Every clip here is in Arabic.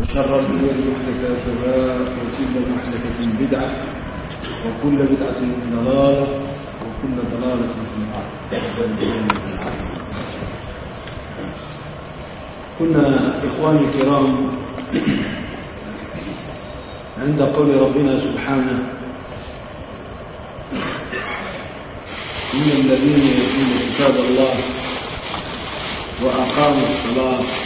وشر الأمور محدثاتها وكل محدثة بدعة وكل بدعة ضلالة وكل ضلالة في النار. كنا إخواني الكرام عند قول ربنا سبحانه إن الذين يتلون كتاب الله وأقاموا الصلاة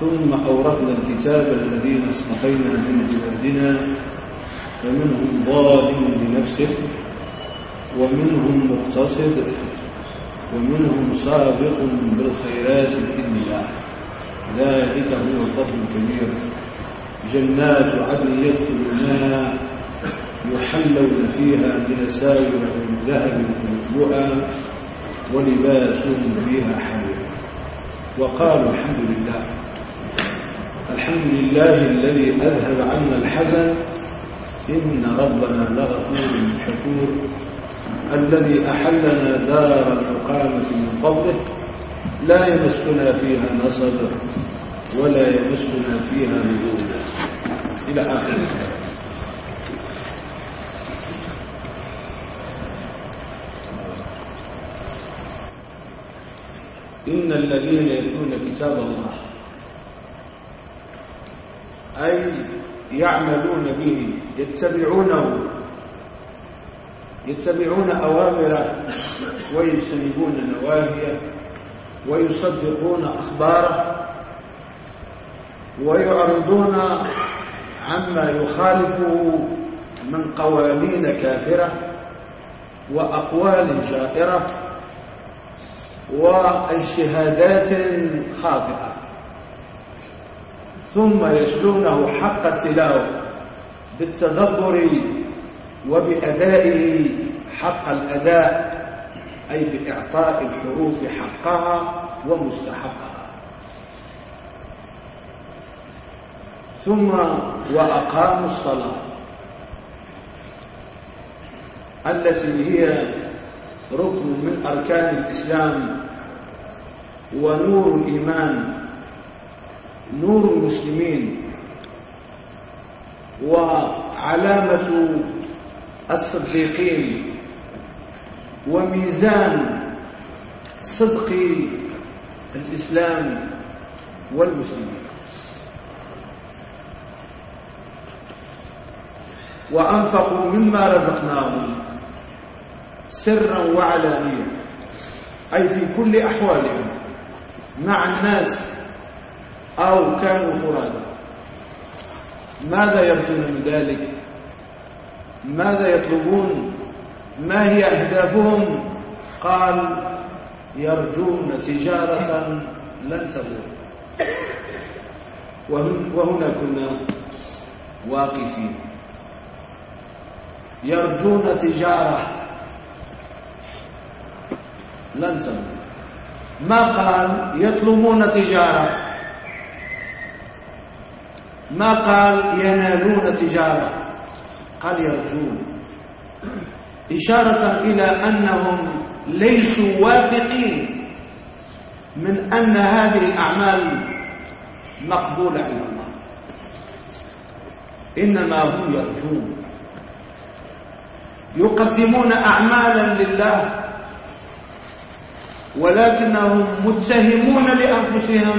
ثم أورثنا الكتاب الذين اصطفينا من عبادنا فمنهم ظالم لنفسه ومنهم مقتصد ومنهم سابق بالخيرات بإذن الله ذلك هو الفضل الكبير. جنات عدن يدخلونها يحلون فيها من سائر من ذهب لؤلؤا ولباسهم فيها حرير وقالوا الحمد لله. الحمد لله الذي أذهب عنا الحزن. إن ربنا لغفور شكور. الذي أحلنا دار الإقامة من فضله. لا يمسنا فيها نصب ولا يمسنا فيها نجوم إلى آخر إن الذين يتلون كتاب الله أي يعملون به يتبعونه يتبعون أوامره ويجتنبون نواهيه ويصدقون أخباره ويعرضون عما يخالفه من قوانين كافرة وأقوال جائرة وأجتهادات خاطئة. ثم يتلونه حق التلاوة بالتدبر وبأدائه حق الأداء أي بإعطاء الحروف حقها ومستحقها. ثم وأقاموا الصلاة. التي هي ركن من أركان الإسلام ونور الإيمان. نور المسلمين وعلامة الصديقين وميزان صدق الإسلام والمسلمين. وأنفقوا مما رزقناهم سرا وعلانية أي في كل أحوالهم مع الناس أو كانوا فرادى ماذا يرجون من ذلك؟ ماذا يطلبون؟ ما هي أهدافهم؟ قال يرجون تجارة لن تبور. وهنا كنا واقفين. يرجون تجارة لن تبور. ما قال يطلبون تجارة؟ ما قال ينالون تجارة؟ قال يرجون. إشارة إلى أنهم ليسوا واثقين من أن هذه الأعمال مقبولة عند الله. إنما هم يرجون. يقدمون أعمالا لله ولكنهم متهمون لأنفسهم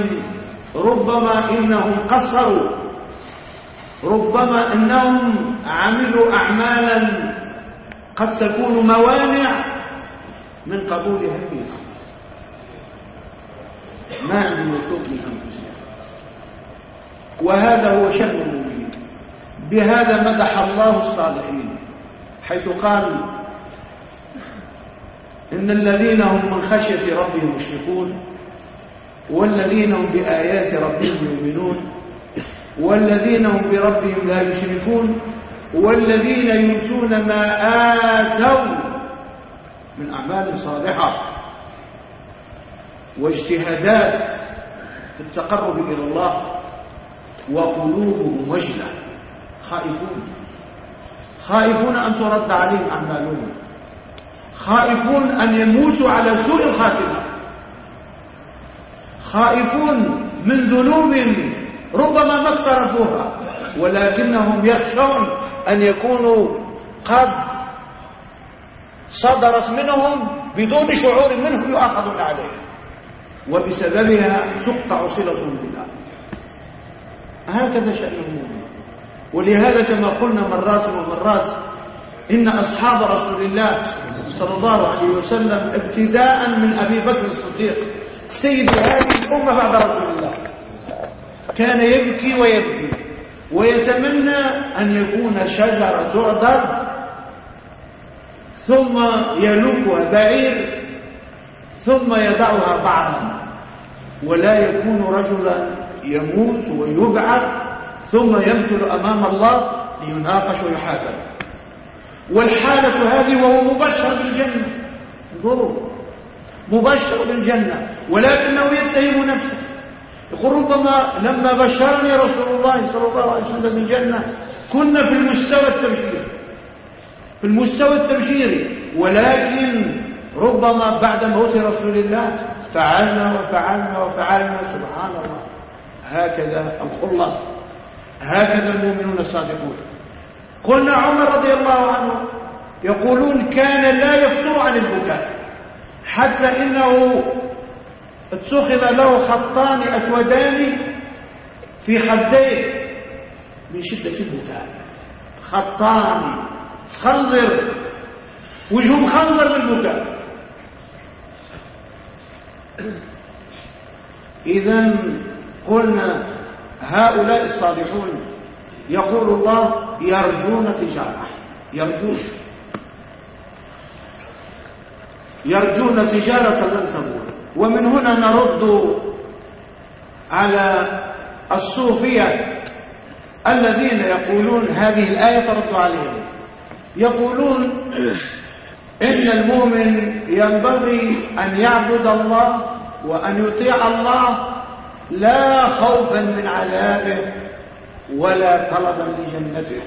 ربما إنهم قصروا. ربما إنهم عملوا أعمالا قد تكون موانع من قبول هذه الأمر ما من أنفسهم وهذا هو شأن المؤمنين. بهذا مدح الله الصالحين حيث قال إن الذين هم من خشية ربهم مشركون والذين هم بآيات ربهم يؤمنون. والذين هم بربهم لا يشركون والذين يؤتون ما آتوا من أعمال صالحة واجتهادات في التقرب إلى الله وقلوبهم وجلة. خائفون. خائفون أن ترد عليهم أعمالهم. خائفون أن يموتوا على سوء الخاتمة. خائفون من ذنوب ربما ما اقترفوها ولكنهم يخشون أن يكونوا قد صدرت منهم بدون شعور منهم يؤاخذون عليها. وبسببها تقطع صلتهم بالله. هكذا شأن المؤمن. ولهذا كما قلنا مرات ومرات إن أصحاب رسول الله صلى الله عليه وسلم ابتداء من أبي بكر الصديق سيد هذه الأمة بعد رسول الله. كان يبكي ويبكي. ويتمنى أن يكون شجرة تعضد ثم يلوكها بعير ثم يدعها بعضا. ولا يكون رجلا يموت ويبعث ثم يمثل أمام الله ليناقش ويحاسب. والحالة هذه وهو مبشر بالجنة. انظروا مبشر بالجنة. ولكنه يتهم نفسه. يقول ربما لما بشرني رسول الله صلى الله عليه وسلم بالجنة كنا في المستوى التبشيري. في المستوى التبشيري. ولكن ربما بعد موت رسول الله فعلنا وفعلنا وفعلنا سبحان الله. هكذا الخلص هكذا المؤمنون الصادقون. قلنا عمر رضي الله عنه يقولون كان لا يفتر عن البكاء حتى إنه اتخذ له خطان أسودان في خديه. من شدة البكاء خطان. خنزر وجهه خنزر بالبكاء إذا قلنا هؤلاء الصالحون يقول الله يرجون تجارة. يرجون. يرجون تجارة لن تبور ومن هنا نرد على الصوفية الذين يقولون هذه الآية ترد عليهم. يقولون إن المؤمن ينبغي أن يعبد الله وأن يطيع الله لا خوفا من عذابه ولا طلبا لجنته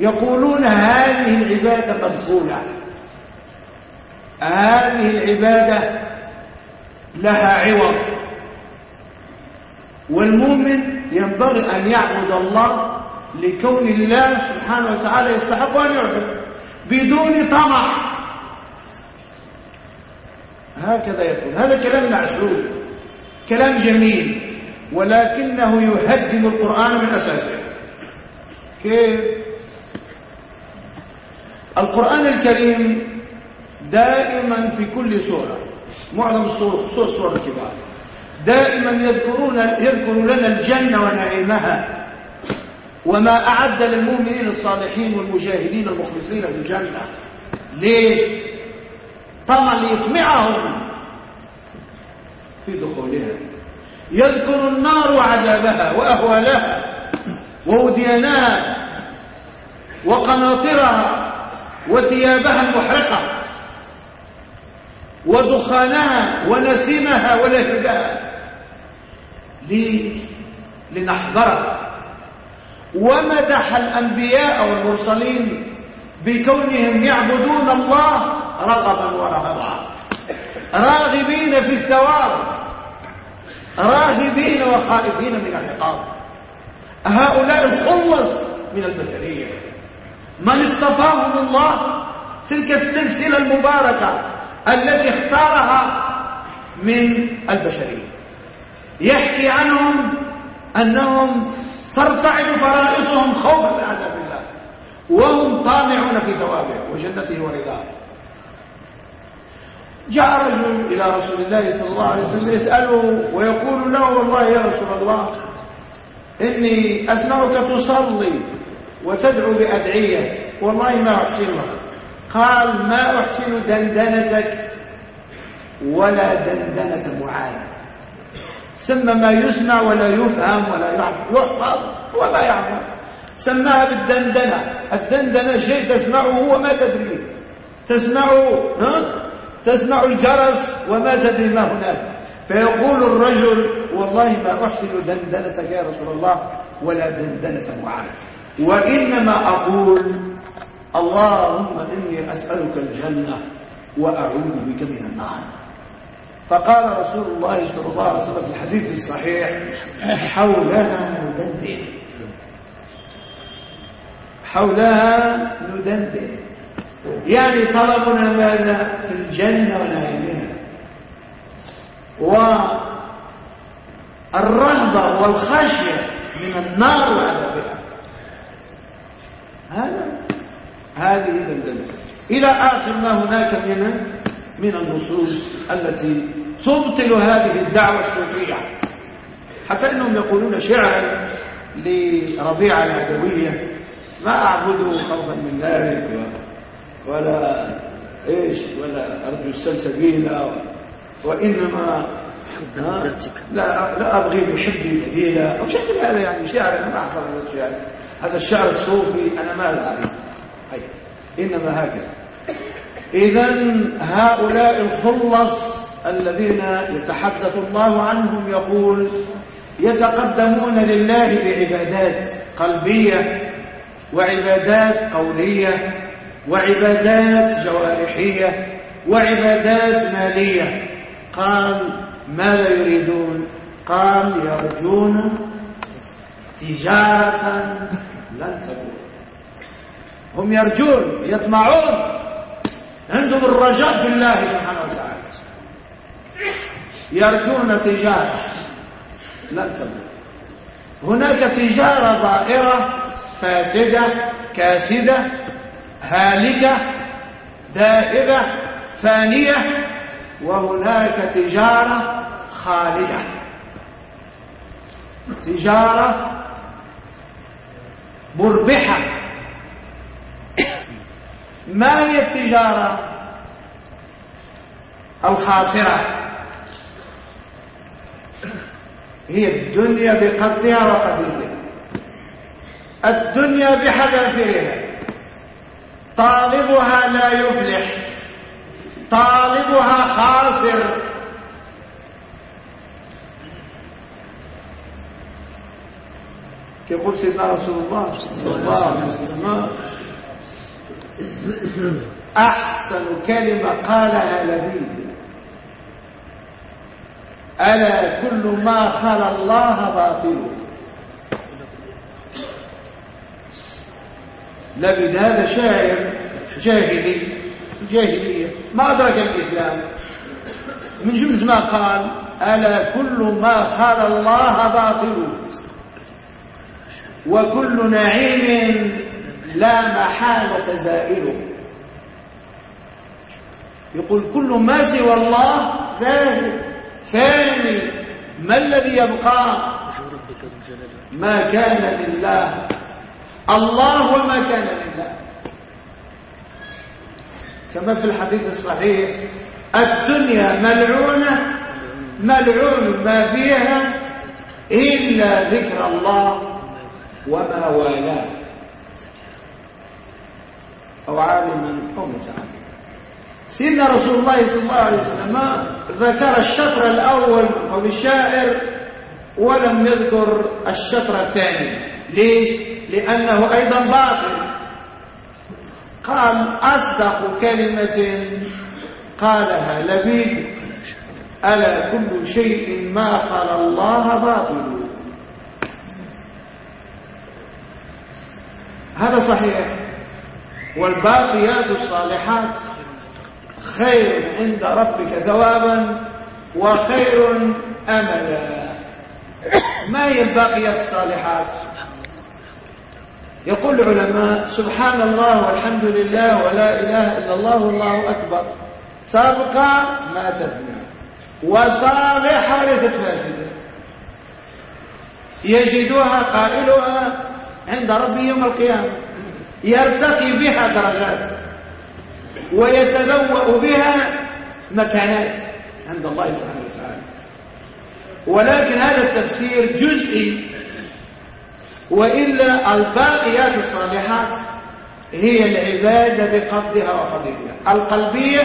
يقولون هذه العبادة مدخولة هذه العبادة لها عوض. والمؤمن ينبغي أن يعبد الله لكون الله سبحانه وتعالى يستحق أن يعبد بدون طمع. هكذا يقول. هذا كلام معسول كلام جميل ولكنه يهدم القرآن من أساسه. كيف؟ القرآن الكريم دائما في كل سورة. معظم السور سور الكبار. دائما يذكرون يذكر لنا الجنة ونعيمها وما أعد للمؤمنين الصالحين والمجاهدين المخلصين في الجنة. ليش؟ طمع ليطمعهم في دخولها. يذكر النار وعذابها وأهوالها ووديانها وقناطرها وثيابها المحرقة. ودخانها ونسيمها ولهبها لنحذرها ومدح الأنبياء والمرسلين بكونهم يعبدون الله رغبا ورهبا. راغبين في الثواب. راهبين وخائفين من العقاب. هؤلاء الخلص من البشرية من اصطفاهم الله. تلك السلسلة المباركة. التي اختارها من البشرية. يحكي عنهم أنهم ترتعد فرائصهم خوفا من عذاب الله. وهم طامعون في ثوابه وجنته ورضاه. جاء رجل إلى رسول الله صلى الله عليه وسلم يسأله ويقول له والله يا رسول الله إني أسمعك تصلي وتدعو بأدعية والله ما أحسنها قال ما أحسن دندنتك ولا دندنة معاذ. سمى ما يسمع ولا يفهم ولا يحفظ وما يعمل سماها بالدندنة. الدندنة شيء تسمعه وما تدري. تسمع ها؟ تسمع الجرس وما تدري ما هناك. فيقول الرجل والله ما أحسن دندنتك يا رسول الله ولا دندنة معاذ. وإنما أقول اللهم إني أسألك الجنة وأعوذ بك من النار. فقال رسول الله صلى الله عليه وسلم في الحديث الصحيح حولنا ندندن. حولها ندندن. يعني طلبنا ماذا؟ في الجنة ونعيمها والرهبة والخشية من النار وعذابها. هذا هذه دندنة إلى آخر ما هناك من من؟ النصوص التي تبطل هذه الدعوة الصوفية حتى أنهم يقولون شعرا لربيعة العدوية ما أعبده خوفا من ذلك ولا إيش ولا أرجو السلسبيل وإنما لا لا أبغي بحبي بديلا. أو شيء من هذا يعني شعر أنا ما أحفظ هذا الشعر هذا الشعر الصوفي أنا ما أدري إنما هكذا. إذا هؤلاء الخلص الذين يتحدث الله عنهم يقول يتقدمون لله بعبادات قلبية وعبادات قولية وعبادات جوارحية وعبادات مالية. قال ماذا يريدون؟ قال يرجون تجارة لن تكون هم يرجون يطمعون. عندهم الرجاء في الله سبحانه وتعالى. يرجون تجارة. لن تكون هناك تجارة ضائرة فاسدة كاسدة هالكة دائبة فانية. وهناك تجارة خالدة تجارة مربحة. ما هي التجارة الخاسرة؟ هي الدنيا بقدها وقدرها. الدنيا بحذافيرها. طالبها لا يفلح. طالبها خاسر. يقول سيدنا رسول الله صلى الله عليه وسلم أحسن كلمة قالها لبيد ألا كل ما خلى الله باطل. لبيد هذا شاعر جاهلي جاهلية. ما أدرك الإسلام. من جمز ما قال ألا كل ما خلى الله باطل. وكل نعيم لا محالة زائله يقول كل ما سوى الله ذاهب فاني ما الذي يبقى؟ ما كان لله. الله وما كان لله. كما في الحديث الصحيح الدنيا ملعونة ملعون ما فيها إلا ذكر الله وما والاه. أو عالما أو متعلم. سيدنا رسول الله صلى الله عليه وسلم ذكر الشطر الأول أو الشاعر ولم يذكر الشطر الثاني. ليش؟ لأنه أيضا باطل. قال أصدق كلمة قالها لبيد ألا كل شيء ما خلا الله باطل. هذا صحيح. والباقيات الصالحات خير عند ربك ثوابا وخير أملا. ما هي الباقيات الصالحات؟ يقول العلماء سبحان الله والحمد لله ولا إله إلا الله والله أكبر. سابقا ما تبنى وصالحة ليست فاسدة. يجدها قائلها عند ربي يوم القيامة. يرتقي بها درجات ويتبوأ بها مكانات عند الله سبحانه وتعالى. ولكن هذا التفسير جزئي وإلا الباقيات الصالحات هي العبادة بقصدها وقضيها القلبية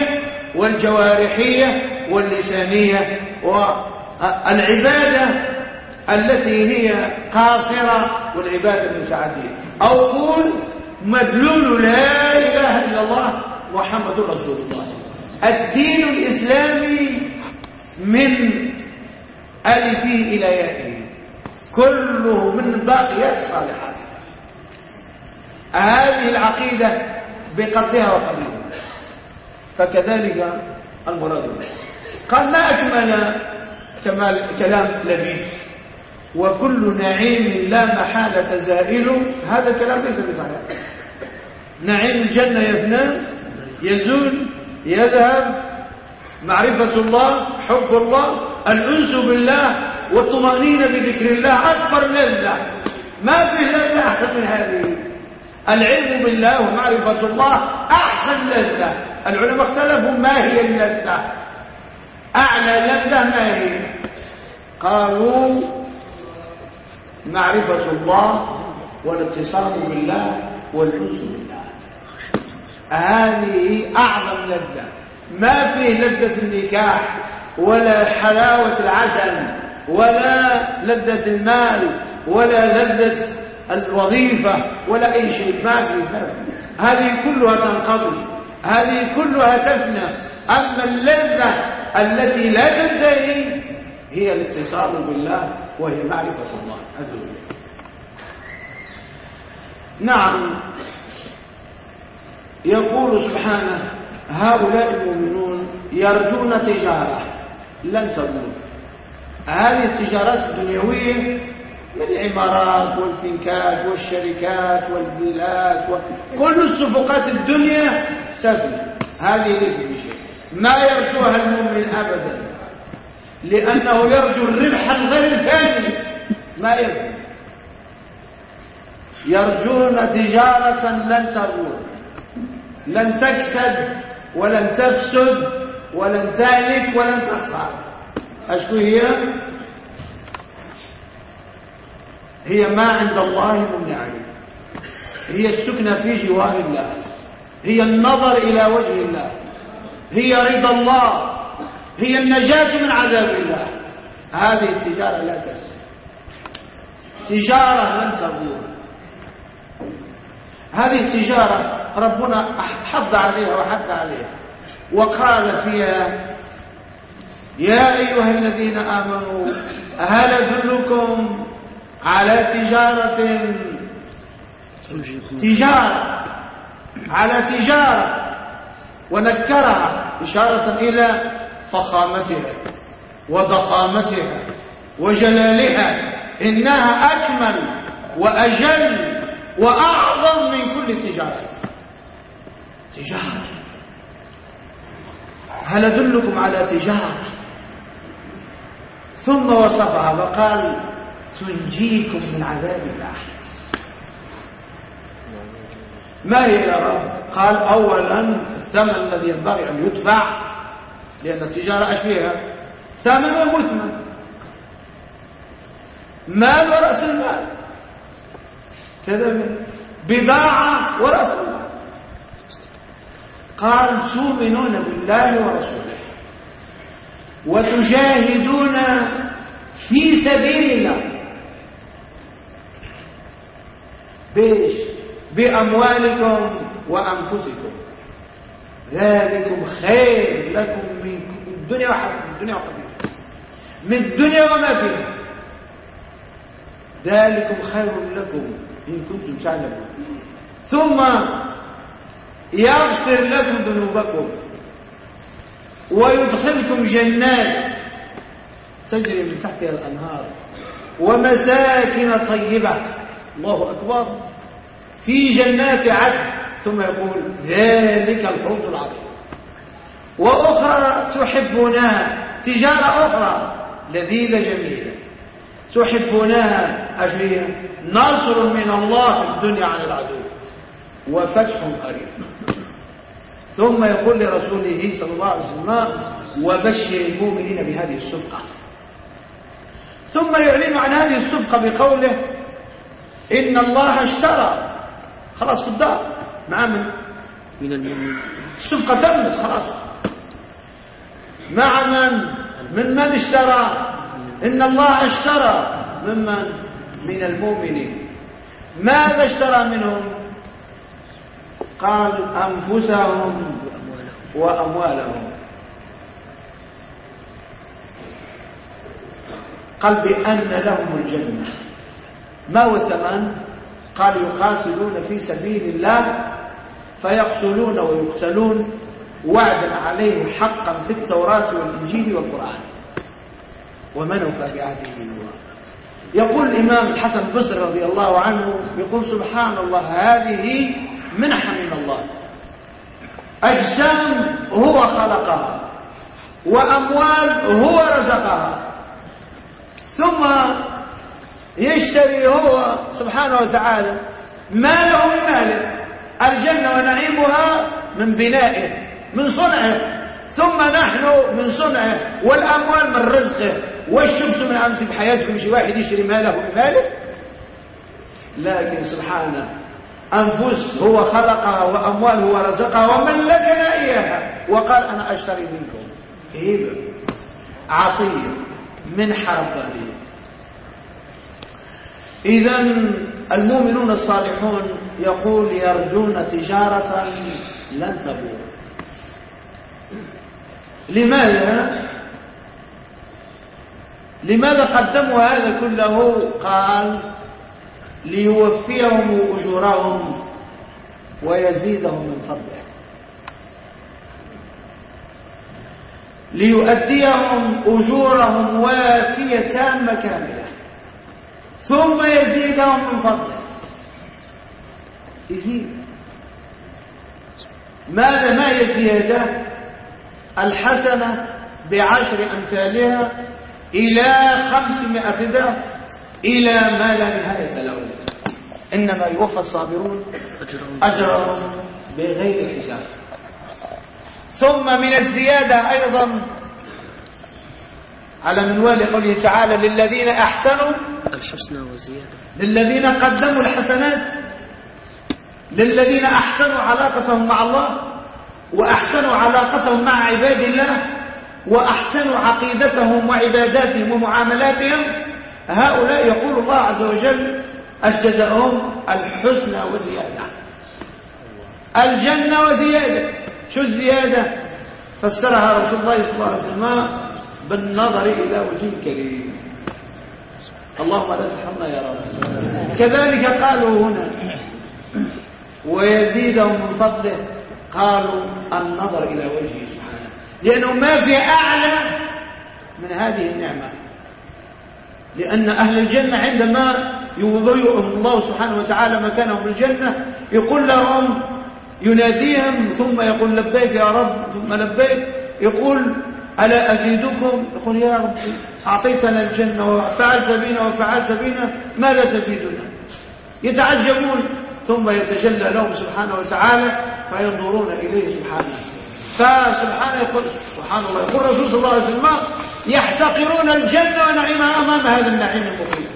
والجوارحية واللسانية والعبادة التي هي قاصرة والعبادة المتعدية. أو قول مدلول لا إله إلا الله محمد رسول الله. الدين الإسلامي من ألفه إلى يائه كله من باقيات الصالحات هذه العقيدة بقدرها وقدرها. فكذلك المراد قال ما أكمل كلام لبيب وكل نعيم لا محالة زائل. هذا الكلام ليس بصحيح. نعيم الجنة يفنى يزول يذهب. معرفة الله حب الله. الأنس بالله والطمأنينة بذكر الله أكبر لله ما في لله أحسن من هذه. العلم بالله ومعرفة الله أحسن لله العلماء اختلفوا ما هي اللذة أعلى لذة ما هي؟ قالوا معرفة الله والاتصال بالله والحس بالله. هذه أعظم لذة. ما فيه لذة النكاح ولا حلاوة العسل ولا لذة المال ولا لذة الوظيفة ولا أي شيء. ما فيه هذه كلها تنقضي. هذه كلها تفنى. أما اللذة التي لا تنتهي هي الاتصال بالله وهي معرفة الله عز وجل. نعم. يقول سبحانه هؤلاء المؤمنون يرجون تجارة لن تبور هذه التجارات الدنيوية من العمارات والفنكات والشركات والفيلات كل الصفقات الدنيا سفل هذه ليست بشيء. ما يرجوها المؤمن أبدا. لأنه يرجو الربح الغير الثاني ما يرجو؟ يرجون تجارة لن تبور لن تكسد ولن تفسد ولن تهلك ولن تصعد أشكو هي؟ هي ما عند الله من نعم هي السكنة في جوار الله. هي النظر إلى وجه الله. هي رضا الله. هي النجاة من عذاب الله. هذه التجارة لا تفسد تجارة لن تبور. هذه التجارة ربنا حض عليها وحث عليها. وقال فيها يا أيها الذين آمنوا هل أدلكم على تجارة؟ تجارة. على تجارة. ونكرها إشارة إلى فخامتها وضخامتها وجلالها إنها أكمل وأجل وأعظم من كل تجارة تجارة. هل أدلكم على تجارة؟ ثم وصفها وقال تنجيكم من عذاب الله. ما هي يا رب قال أولا الثمن الذي ينبغي أن يدفع لأن التجارة أشبيها ثمن ومثمن مال ورأس المال. كذا بضاعة ورأس المال. قال تؤمنون بالله ورسوله وتجاهدون في سبيل الله. بإيش؟ بأموالكم وأنفسكم. ذلكم خير لكم من الدنيا وحد الدنيا وقبل من الدنيا وما فيها. ذلكم خير لكم إن كنتم تعلمون. ثم يغفر لكم ذنوبكم ويدخلكم جنات تجري من تحتها الأنهار ومساكن طيبة. الله أكبر. في جنات عدن. ثم يقول ذلك الفوز العظيم. وأخرى تحبونها تجارة أخرى لذيذة جميلة. تحبونها أجريها نصر من الله في الدنيا عن العدو. وفتح قريب. ثم يقول لرسوله صلى الله عليه وسلم وبشر المؤمنين بهذه الصفقة ثم يعلن عن هذه الصفقة بقوله إن الله اشترى. خلاص في الدار مع من؟ من المؤمنين الصفقة تمت خلاص مع من؟ من من اشترى؟ إن الله اشترى ممن؟ من المؤمنين ماذا اشترى منهم؟ قال أنفسهم وأموالهم قال بأن لهم الجنة ما هو الثمن قال يقاتلون في سبيل الله فيقتلون ويقتلون وعدا عليه حقا في التوراة والإنجيل والقرآن. ومن وفى بعهده الله؟ يقول الإمام الحسن البصري رضي الله عنه يقول سبحان الله هذه منحة من الله. أجسام هو خلقها وأموال هو رزقها. ثم يشتري هو سبحانه وتعالى ماله من ماله؟ الجنة ونعيمها من بنائه من صنعه. ثم نحن من صنعه والأموال من رزقه. والشمس من أنت بحياتكم شي واحد يشتري ماله من ماله لكن سبحانه أنفس هو خلقها وأموال هو رزقها وملكنا إياها وقال أنا أشتري منكم. هبة عطية من ربانية إذا المؤمنون الصالحون يقول يرجون تجارة لن تبور. لماذا؟ لماذا قدموا هذا كله؟ قال ليوفيهم أجورهم ويزيدهم من فضله. ليؤديهم أجورهم وافية تامة كاملة ثم يزيدهم من فضله. يزيد. ماذا ما هي الزيادة؟ الحسنة بعشر أمثالها إلى خمسمائة ضعف إلى ما لا نهاية له. إنما يوفى الصابرون أجرهم بغير حساب. ثم من الزيادة أيضا على منوال قوله تعالى للذين أحسنوا الحسنى وزيادة للذين قدموا الحسنات. للذين أحسنوا علاقتهم مع الله وأحسنوا علاقتهم مع عباد الله وأحسنوا عقيدتهم وعباداتهم ومعاملاتهم هؤلاء يقول الله عز وجل الجزاءهم الحسنى وزيادة. الجنة وزيادة. شو الزيادة؟ فسرها رسول الله صلى الله عليه وسلم بالنظر إلى وجه كريم. اللهم لا تحرمنا يا رب. كذلك قالوا هنا ويزيدهم من فضله. قالوا النظر إلى وجهه سبحانه. لأنه ما في أعلى من هذه النعمة. لأن أهل الجنة عندما يضيئهم الله سبحانه وتعالى مكانهم في الجنة يقول لهم يناديهم ثم يقول لبيك يا رب ثم لبيك يقول ألا أزيدكم؟ يقول يا رب أعطيتنا الجنة وفعلت بنا وفعلت بنا ماذا تزيدنا؟ يتعجبون. ثم يتجلى لهم سبحانه وتعالى فينظرون إليه سبحانه فسبحانه يقول سبحان الله. يقول الرسول صلى الله عليه وسلم يحتقرون الجنة ونعيمها أمام هذا النعيم المقيم؟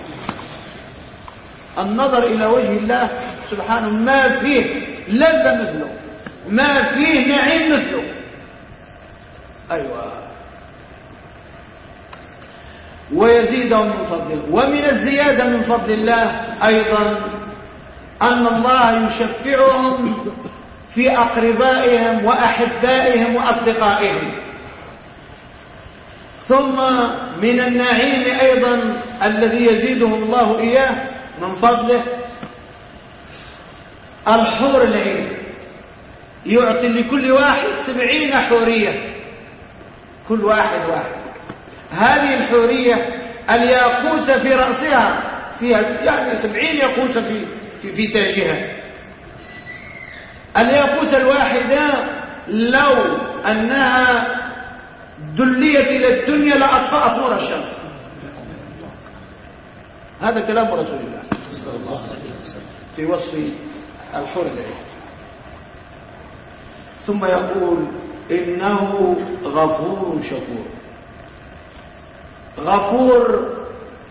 النظر إلى وجه الله سبحانه ما فيه لذة مثله ما فيه نعيم مثله. أيوة. ويزيدهم من فضله. ومن الزيادة من فضل الله أيضا أن الله يشفعهم في أقربائهم وأحبائهم وأصدقائهم. ثم من النعيم أيضا الذي يزيدهم الله إياه من فضله الحور العين. يعطي لكل واحد سبعين حورية. كل واحد واحد. هذه الحورية الياقوت في رأسها فيها يعني سبعين ياقوت في, في, تاجها. الياقوت الواحدة لو أنها دليت إلى الدنيا لأطفأت نور الشمس. هذا كلام رسول الله. صلى الله عليه وسلم في وصف الحور العين ثم يقول إنه غفور شكور. غفور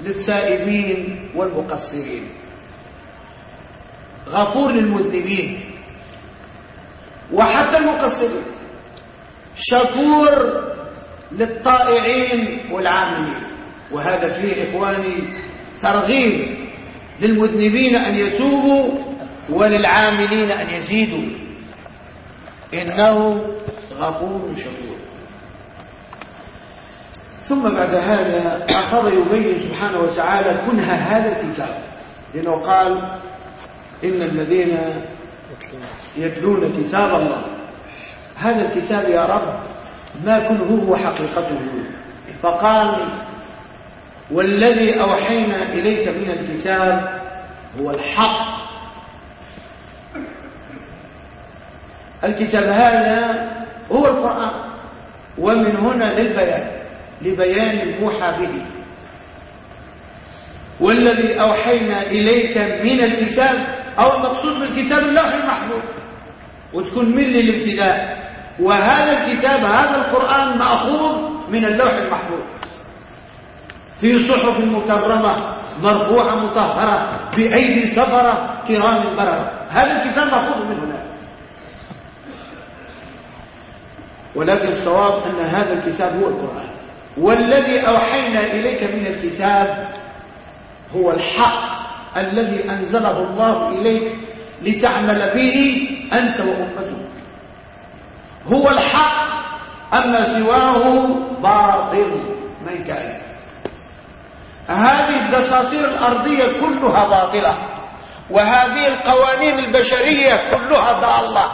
للتائبين والمقصرين. غفور للمذنبين. وحتى المقصرين شكور للطائعين والعاملين. وهذا فيه إخواني ترغيب للمذنبين أن يتوبوا وللعاملين أن يزيدوا. إنه غفور شكور. ثم بعد هذا أخذ يبين سبحانه وتعالى كنها هذا الكتاب. لأنه قال إن الذين يتلون كتاب الله هذا الكتاب يا رب ما كنه هو حقيقته. فقال والذي أوحينا إليك من الكتاب هو الحق. الكتاب هذا هو القرآن ومن هنا للبيان لبيان الموحى به. والذي أوحينا إليك من الكتاب أو المقصود بالكتاب اللوح المحفوظ وتكون من للابتداء وهذا الكتاب هذا القرآن مأخوذ من اللوح المحفوظ في صحف مكرمة مرفوعة مطهرة بأيدي سفرة كرام بررة. هذا الكتاب مأخوذ من هنا ولكن الصواب أن هذا الكتاب هو القرآن. والذي أوحينا إليك من الكتاب هو الحق. الذي أنزله الله إليك لتعمل به أنت وأمتك. هو الحق أما سواه باطل. من كان هذه الدساتير الأرضية كلها باطلة وهذه القوانين البشرية كلها ضالة.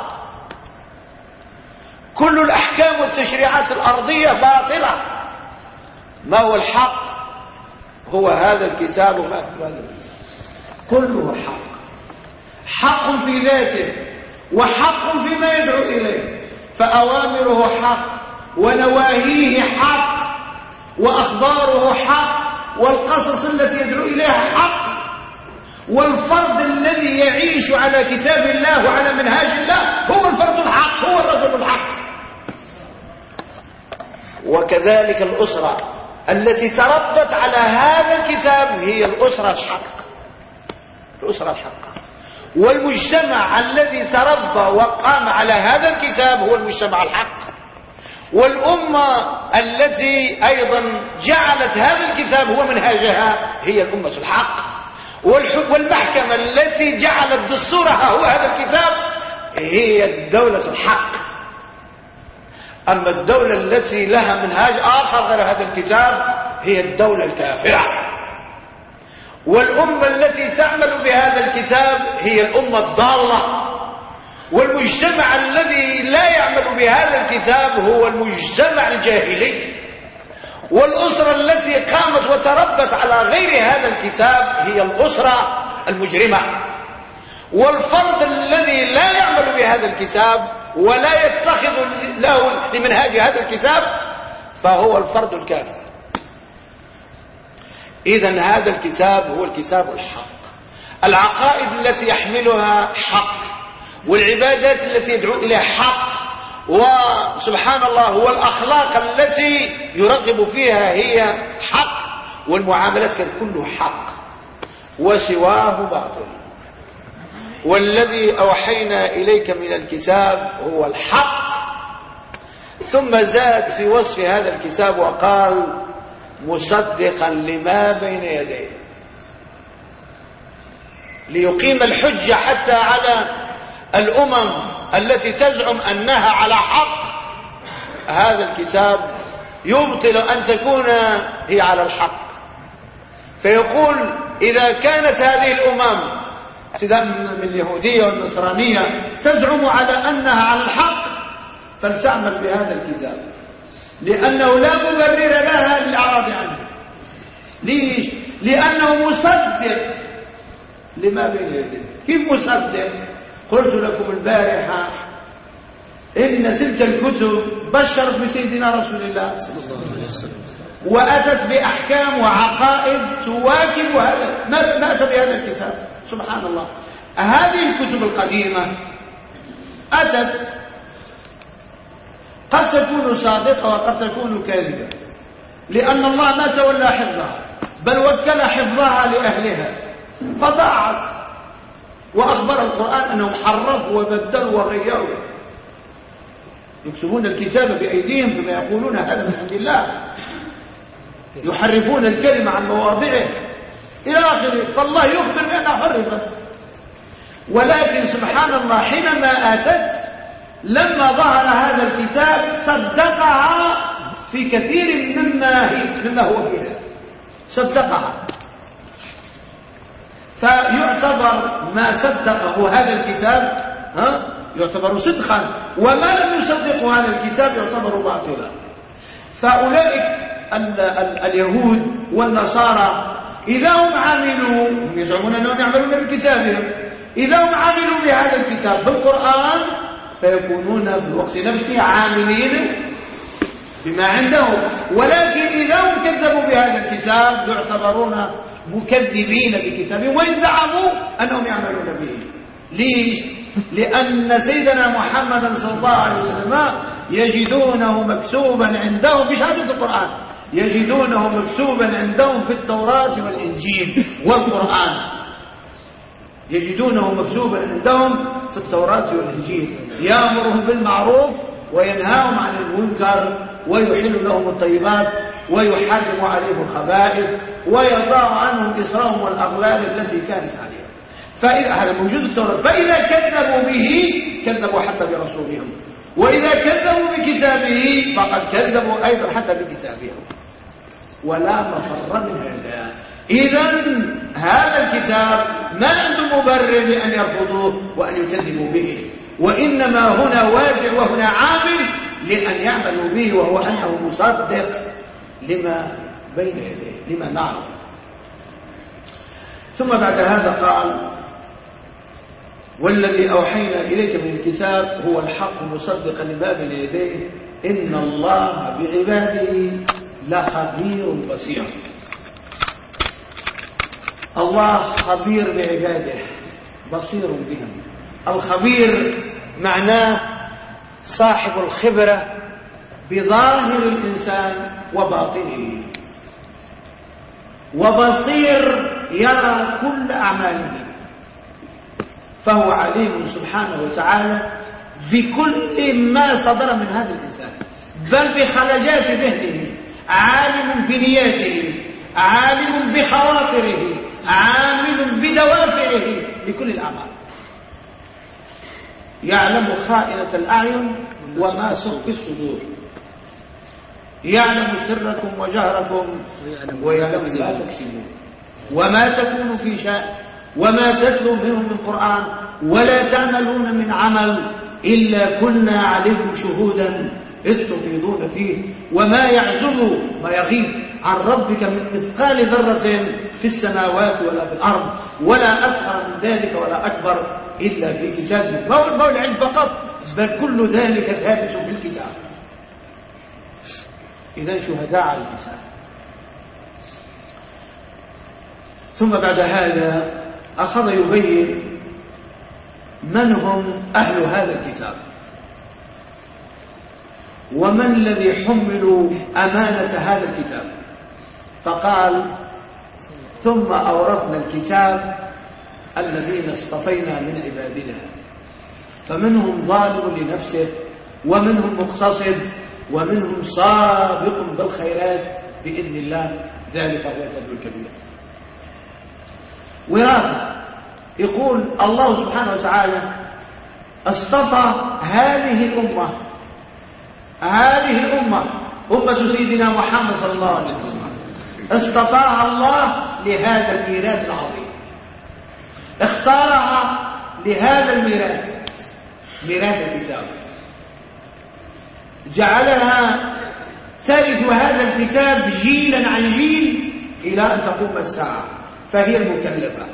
كل الأحكام والتشريعات الأرضية باطلة. ما هو الحق؟ هو هذا الكتاب هذا الكتاب كله حق. حق في ذاته وحق فيما يدعو إليه. فأوامره حق ونواهيه حق وأخباره حق والقصص التي يدعو إليها حق. والفرد الذي يعيش على كتاب الله وعلى منهاج الله هو الفرد الحق هو الرجل الحق. وكذلك الأسرة التي تربت على هذا الكتاب هي الأسرة الحق. الأسرة الحق والمجتمع الذي تربى وقام على هذا الكتاب هو المجتمع الحق. والأمة التي أيضا جعلت هذا الكتاب هو منهاجها هي الأمة الحق. والمحكمة التي جعلت دستورها هو هذا الكتاب هي الدولة الحق. أما الدولة التي لها منهاج آخر غير هذا الكتاب هي الدولة الكافرة. والأمة التي تعمل بهذا الكتاب هي الأمة الضالة. والمجتمع الذي لا يعمل بهذا الكتاب هو المجتمع الجاهلي. والأسرة التي قامت وتربت على غير هذا الكتاب هي الأسرة المجرمة. والفرد الذي لا يعمل بهذا الكتاب ولا يتخذ له لمنهاج هذا الكتاب فهو الفرد الكافر. إذا هذا الكتاب هو الكتاب الحق. العقائد التي يحملها حق والعبادات التي يدعو إليها حق وسبحان الله والأخلاق التي يرغب فيها هي حق والمعاملات كانت كله حق وسواه باطل. والذي أوحينا إليك من الكتاب هو الحق. ثم زاد في وصف هذا الكتاب وقال مصدقا لما بين يديه. ليقيم الحجة حتى على الأمم التي تزعم أنها على حق. هذا الكتاب يبطل أن تكون هي على الحق. فيقول إذا كانت هذه الأمم ابتداء من اليهودية والنصرانية تزعم على أنها على الحق فلتعمل بهذا الكتاب. لأنه لا مبرر لها للأعراض عنه. ليش؟ لأنه مصدق لما بين يديه. كيف مصدق؟ قلت لكم البارحة إن تلك الكتب بشرت بسيدنا رسول الله صلى الله عليه وسلم. وأتت بأحكام وعقائد تواكب هذا. ما أتى بهذا الكتاب؟ سبحان الله. هذه الكتب القديمة أتت قد تكون صادقة وقد تكون كاذبة. لأن الله ما تولى حفظها بل وكل حفظها لأهلها. فضاعت. وأخبر القرآن أنهم حرفوا وبدلوا وغيروا. يكتبون الكتاب بأيديهم ثم يقولون هذا من عند الله. يحرفون الكلمة عن مواضعه. إلى آخره فالله يخبر بأنها حرفت. ولكن سبحان الله حينما آتت لما ظهر هذا الكتاب صدقها في كثير مما, هي مما هو فيها. صدقها. فيعتبر ما صدقه هذا الكتاب ها يعتبر صدقا. وما لم يصدقه هذا الكتاب يعتبر باطلا. فأولئك ال ال اليهود والنصارى إذا هم عملوا يزعمون أنهم يعملون بكتابهم إذا هم عملوا بهذا الكتاب بالقرآن فيكونون في الوقت نفسه عاملين بما عندهم. ولكن إذا كذبوا بهذا الكتاب يعتبرون مكذبين بكتابهم وإن زعموا أنهم يعملون به. ليش؟ لأن سيدنا محمد صلى الله عليه وسلم يجدونه مكتوبا عندهم بشهادة القرآن. يجدونه مكتوبا عندهم في التوراة والإنجيل والقرآن. يجدونه مكتوبا عندهم في التوراة والإنجيل. يأمرهم بالمعروف وينهاهم عن المنكر ويحل لهم الطيبات ويحرم عليهم الخبائث ويضع عنهم إصرهم والأغلال التي كانت عليهم. فإذا هذا موجود التوراة. فإذا كذبوا به كذبوا حتى برسولهم. وإذا كذبوا بكتابه فقد كذبوا أيضا حتى بكتابهم. ولا مفر من هذا. إذا هذا الكتاب ما عنده مبرر لأن يرفضوه وأن يكذبوا به وإنما هنا واجع وهنا عامل لأن يعملوا به وهو أنه مصدق لما بين يديه لما نعلم ثم بعد هذا قال والذي أوحينا إليك من الكتاب هو الحق مصدقا لما بين يديه إن الله بعباده لخبير بصير. الله خبير بعباده بصير بهم. الخبير معناه صاحب الخبرة بظاهر الإنسان وباطنه. وبصير يرى كل أعماله. فهو عليم سبحانه وتعالى بكل ما صدر من هذا الإنسان. بل بخلجات ذهنه عالم بنياته عالم بخواطره. عامل بدوافعه لكل الأعمال. يعلم خائنة الأعين وما تخفي الصدور. يعلم سركم وجهركم ويعلم ما تكسبون. وما تكون في شأن وما تتلو منه من قرآن. ولا تعملون من عمل إلا كنا عليكم شهودا. إذ تفيضون فيه وما يعزب ما يغيب. عن ربك من مثقال ذرة في السماوات ولا في الأرض ولا أصغر من ذلك ولا أكبر إلا في كتاب ما هو العلم فقط بل كل ذلك ثابت في الكتاب إذا شهداء على الحساب ثم بعد هذا أخذ يبين من هم أهل هذا الكتاب. ومن الذي حملوا أمانة هذا الكتاب؟ فقال ثم أورثنا الكتاب الذين اصطفينا من عبادنا. فمنهم ظالم لنفسه ومنهم مقتصد ومنهم سابق بالخيرات بإذن الله. ذلك هو الفضل الكبير. وراثة. يقول الله سبحانه وتعالى اصطفى هذه الأمة. هذه الأمة أمة سيدنا محمد صلى الله عليه وسلم. اصطفاها الله لهذا الميراث العظيم. اختارها لهذا الميراث ميراث الكتاب جعلها ترث هذا الكتاب جيلا عن جيل إلى أن تقوم الساعة فهي المكلفة.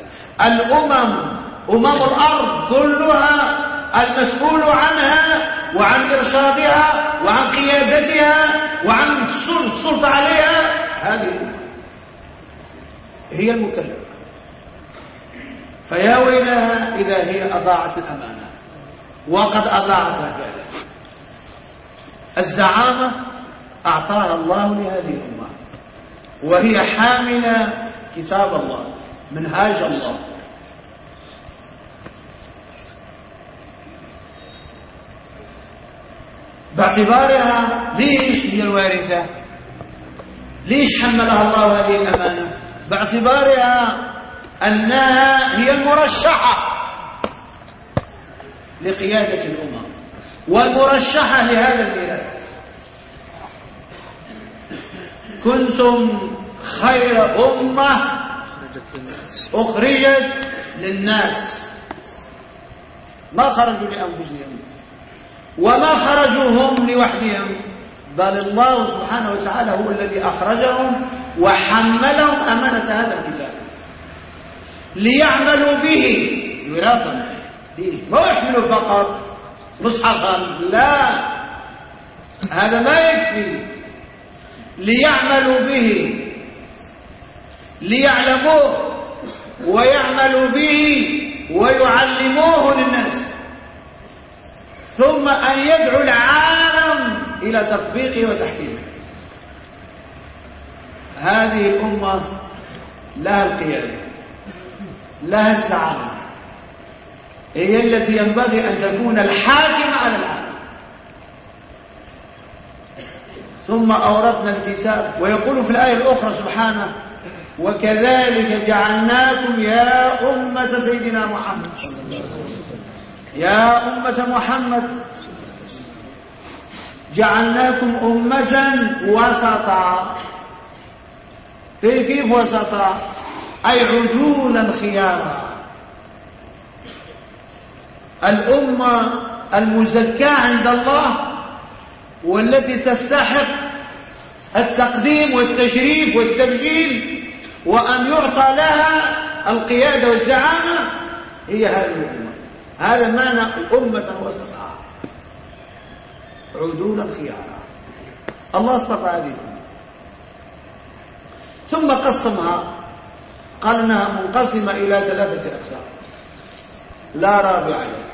الأمم أمم الأرض كلها المسؤول عنها وعن إرشادها وعن قيادتها وعن السلطة عليها. هذه هي المكلفة. فيا ويلها إذا هي أضاعت الأمانة. وقد أضاعتها فعلا الزعامة أعطاها الله لهذه الأمة. وهي حاملة كتاب الله منهاج الله. باعتبارها ليش هي الوارثة؟ ليش حملها الله هذه الأمانة؟ باعتبارها أنها هي المرشحة لقيادة الأمم والمرشحة لهذا الميراث. كنتم خير أمة أخرجت للناس. ما خرجوا لأنفسهم. وما خرجوا هم لوحدهم. بل الله سبحانه وتعالى هو الذي أخرجهم وحملهم أمانة هذا الكتاب. ليعملوا به. وراثا ما يحملوا فقط مصحفا لا. هذا ما يكفي. ليعملوا به. ليعلموه. ويعملوا به. ويعلموه للناس. ثم أن يدعو العالم إلى تطبيقه وتحكيمه. هذه الأمة لها القيادة لها السعادة هي التي ينبغي أن تكون الحاكمة على العالم. ثم أورثنا الكتاب ويقول في الآية الأخرى سبحانه وكذلك جعلناكم يا أمة سيدنا محمد. يا أمة محمد جعلناكم أمة وسطا. في كيف وسطا؟ أي عدولا خيارا. الأمة المزكاة عند الله والتي تستحق التقديم والتشريف والتبجيل وأن يعطى لها القيادة والزعامة هي هذه الأمة. هذا معنى الأمة وسطا عدولا خيارا الله اصطفى هذه الأمة. ثم قسمها. قال إنها منقسمة إلى ثلاثة أقسام. لا رابع له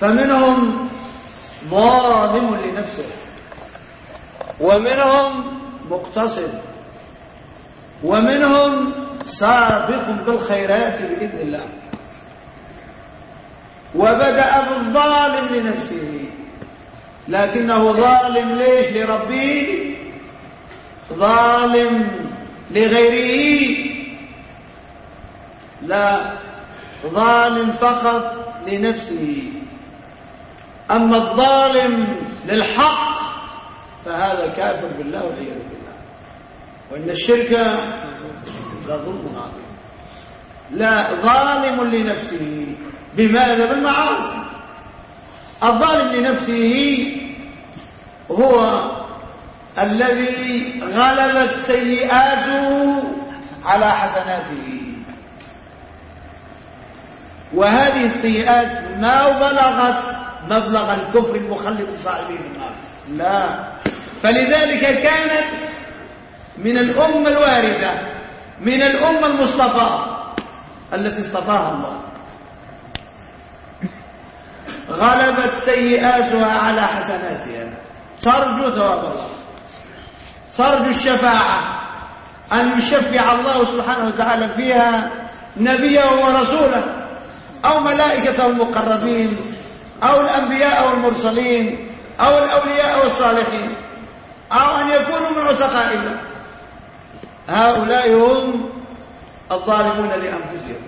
فمنهم ظالم لنفسه. ومنهم مقتصد. ومنهم سابق بالخيرات بإذن الله. وبدأ بالظالم لنفسه. لكنه ظالم ليش؟ لربه. ظالم لغيره. لا ظالم فقط لنفسه. أما الظالم للحق فهذا كافر بالله والعياذ بالله. وإن الشرك لظلم عظيم. لا ظالم لنفسه بماذا؟ بالمعاصي. الظالم لنفسه هو الذي غلبت سيئاته على حسناته. وهذه السيئات ما بلغت مبلغ الكفر المخلط صاحبه النار. لا. فلذلك كانت من الأمة الواردة من الأمة المصطفى. التي اصطفاها الله. غلبت سيئاتها على حسناتها. ترجو ثواب الله. ترجو الشفاعة. أن يشفع الله سبحانه وتعالى فيها نبيه ورسوله. أو ملائكته المقربين. أو الأنبياء والمرسلين. أو الأولياء والصالحين. أو أن يكونوا من عتقاء هؤلاء هم الظالمون لأنفسهم.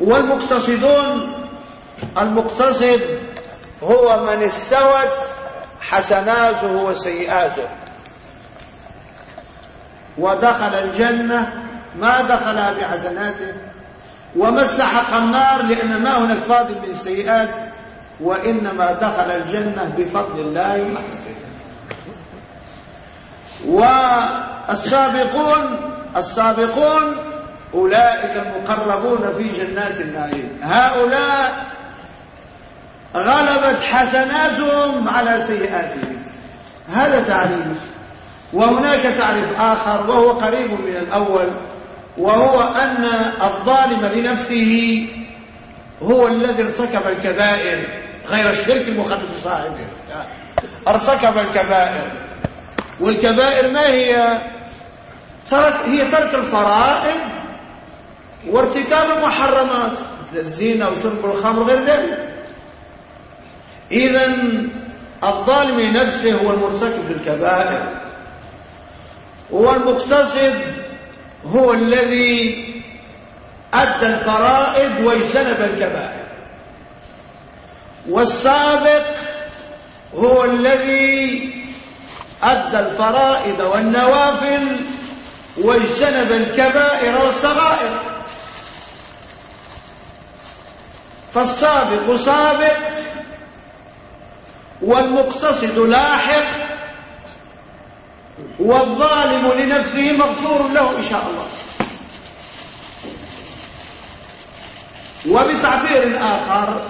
والمقتصدون المقتصد هو من استوت حسناته وسيئاته. ودخل الجنة ما دخلها بحسناته. وما استحق النار لأن ما هناك فاضل من السيئات وإنما دخل الجنة بفضل الله. والسابقون السابقون أولئك المقربون في جنات النعيم. هؤلاء غلبت حسناتهم على سيئاتهم. هذا تعريف. وهناك تعريف آخر وهو قريب من الأول وهو أن الظالم لنفسه هو الذي ارتكب الكبائر غير الشرك المخلف صاحبه. ارتكب الكبائر. والكبائر ما هي؟ ترك هي ترك الفرائض وارتكاب المحرمات مثل الزينة وشرب الخمر غير ذلك. إذا الظالم لنفسه هو المرتكب للكبائر. والمقتصد هو الذي أدى الفرائض واجتنب الكبائر. والسابق هو الذي أدى الفرائض والنوافل واجتنب الكبائر والصغائر. فالسابق سابق والمقتصد لاحق والظالم لنفسه مغفور له إن شاء الله. وبتعبير آخر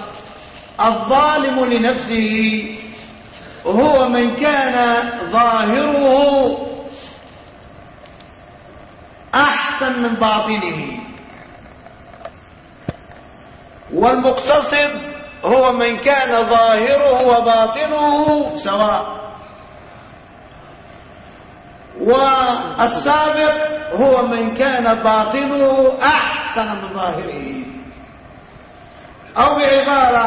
الظالم لنفسه هو من كان ظاهره أحسن من باطنه. والمقتصد هو من كان ظاهره وباطنه سواء. والسابق هو من كان باطنه أحسن من ظاهره. أو بعبارة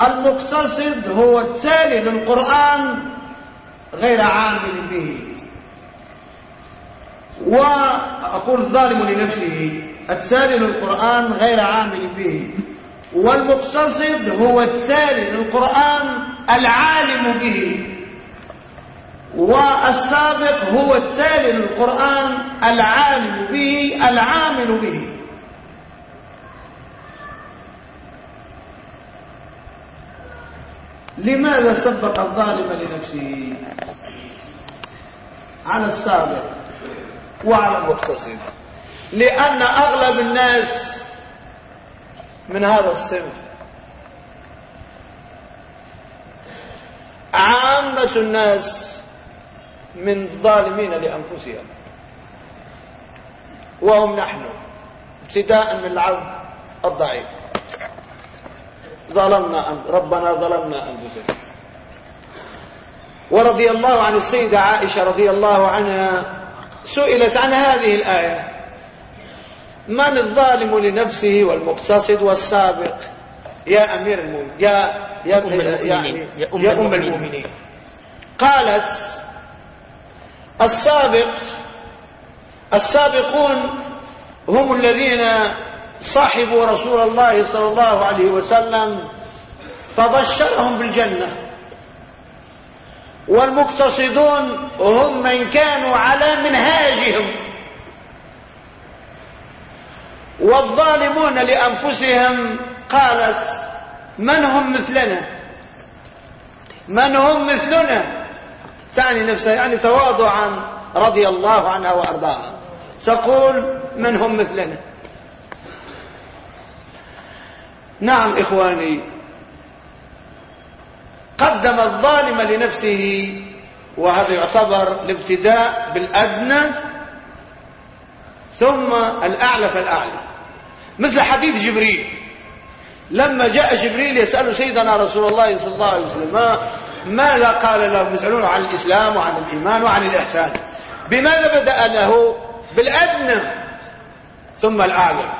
المقتصد هو التالي للقرآن غير عامل به. وأقول الظالم لنفسه. التالي للقرآن غير عامل به. والمقتصد هو التالي للقرآن العالم به. والسابق هو التالي للقرآن العالم به العامل به. لماذا سبق الظالم لنفسه؟ على السابق. وعلى المقتصد لأن أغلب الناس من هذا الصنف. عامة الناس من ظالمين لأنفسهم. وهم نحن ابتداء من العبد الضعيف. ظلمنا ربنا ظلمنا أنفسنا. ورضي الله عن السيدة عائشة رضي الله عنها سئلت عن هذه الآية. من الظالم لنفسه والمقتصد والسابق؟ يا أمير المؤمنين. يا يا أم يعني يا أم, يا أم المؤمنين. قالت السابق السابقون هم الذين صاحبوا رسول الله صلى الله عليه وسلم فبشرهم بالجنة. والمقتصدون هم من كانوا على منهاجهم. والظالمون لأنفسهم قالت من هم مثلنا؟ من هم مثلنا؟ تعني نفسها يعني تواضعا رضي الله عنها وأرضاها. تقول من هم مثلنا؟ نعم إخواني قدم الظالم لنفسه وهذا يعتبر الابتداء بالأدنى ثم الأعلى. فالأعلى مثل حديث جبريل. لما جاء جبريل يسأل سيدنا رسول الله صلى الله عليه وسلم ماذا قال له يسألونه عن الإسلام وعن الإيمان وعن الإحسان؟ بماذا بدأ له؟ بالأدنى. ثم الأعلى.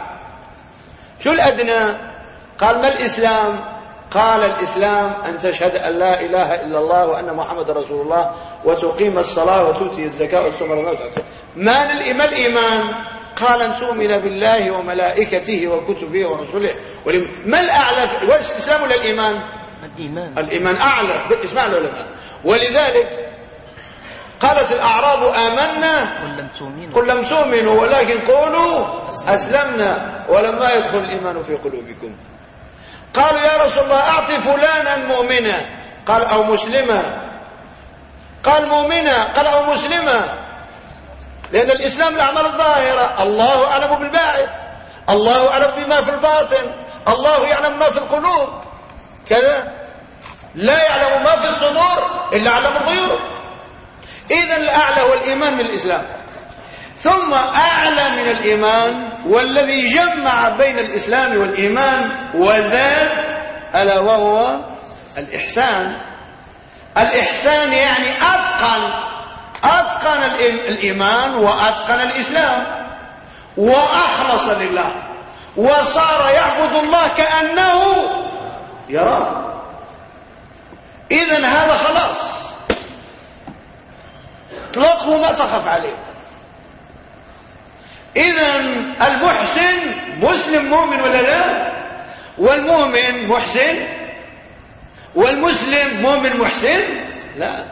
شو الأدنى؟ قال ما الإسلام؟ قال الإسلام أن تشهد أن لا إله إلا الله وأن محمد رسول الله وتقيم الصلاة وتؤتي الزكاة والصوم ما الإيمان؟ قال أن تؤمن بالله وملائكته وكتبه ورسله. ما الأعلى والإسلام ولا الإيمان؟ الإيمان. الإيمان أعلى. اسمع العلماء ولذلك قالت الأعراب آمنا قل لم تؤمنوا. قل لم تؤمنوا ولكن قولوا أسلمنا. ولما يدخل الإيمان في قلوبكم. قالوا يا رسول الله أعط فلانا مؤمنا. قال أو مسلما قال مؤمنا قال أو مسلما لأن الإسلام الأعمال الظاهرة. الله أعلم بالباعث. الله أعلم بما في الباطن. الله يعلم ما في القلوب. كذا. لا يعلم ما في الصدور إلا أعلم الغيوب. إذا الأعلى هو الإيمان من الإسلام ثم أعلى من الإيمان والذي جمع بين الإسلام والإيمان وزاد ألا وهو الإحسان. الإحسان يعني أتقن أتقن الإيمان وأتقن الإسلام وأخلص لله وصار يعبد الله كأنه يراه. إذا هذا خلاص. اطلقه ما تخف عليه. إذا المحسن مسلم مؤمن ولا لا؟ والمؤمن محسن؟ والمسلم مؤمن محسن؟ لا.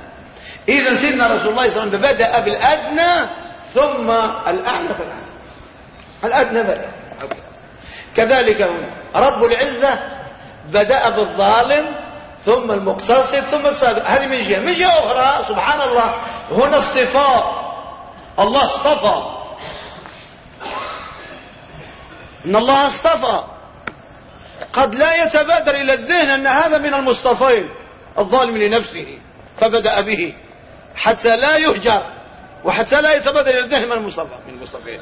إذا سيدنا رسول الله صلى الله عليه وسلم بدأ بالأدنى ثم الأعلى فالأعلى الأدنى بدأ. كذلك رب العزة بدأ بالظالم ثم المقتصد ثم الصادق. هذه من جهة. من جهة أخرى سبحان الله هنا اصطفاء. الله اصطفى. إن الله اصطفى. قد لا يتبادر إلى الذهن أن هذا من المصطفين الظالم لنفسه فبدأ به حتى لا يهجر وحتى لا يتبادر إلى الذهن من المصطفى من المصطفين.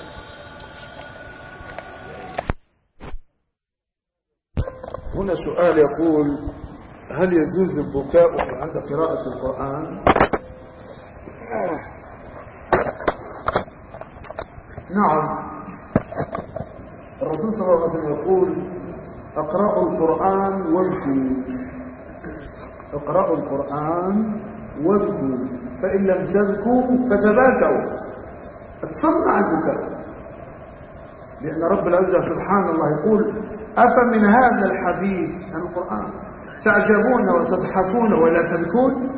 هنا سؤال يقول هل يجوز البكاء عند قراءة القرآن؟ نعم. الرسول صلى الله عليه وسلم يقول اقرأوا القرآن وابكوا. اقرأوا القرآن وابكوا. فإن لم تبكوا فتباكوا. تصنع البكاء. لأن رب العزة سبحانه الله يقول أفمن هذا الحديث عن القرآن؟ تعجبون وتضحكون ولا تبكون؟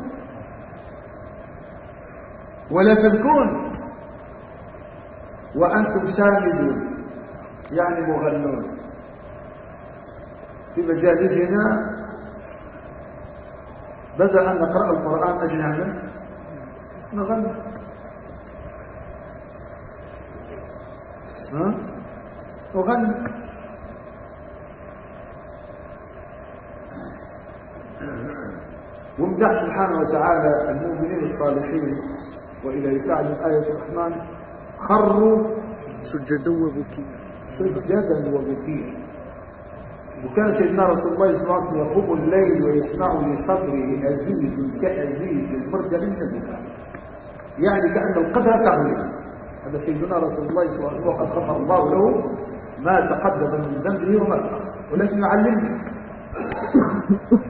ولا تبكون. وأنتم سامدون يعني مغنون. في مجالسنا بدل أن نقرأ القرآن أجنانا. نغني. ها؟ نغني. وامدح سبحانه وتعالى المؤمنين الصالحين وإلى يفعل آية الرحمن خروا سجدا وبكيا سجدا وبكيا وكان سيدنا رسول الله صلى الله عليه وسلم يقوم الليل ويسمع لصدره أزيز كأزيز المرجل النبي يعني كأن القدر تغلي هذا سيدنا رسول الله صلى الله عليه وسلم وقد غفر الله له ما تقدم من ذنبه وما تأخر ولكن يعلمنا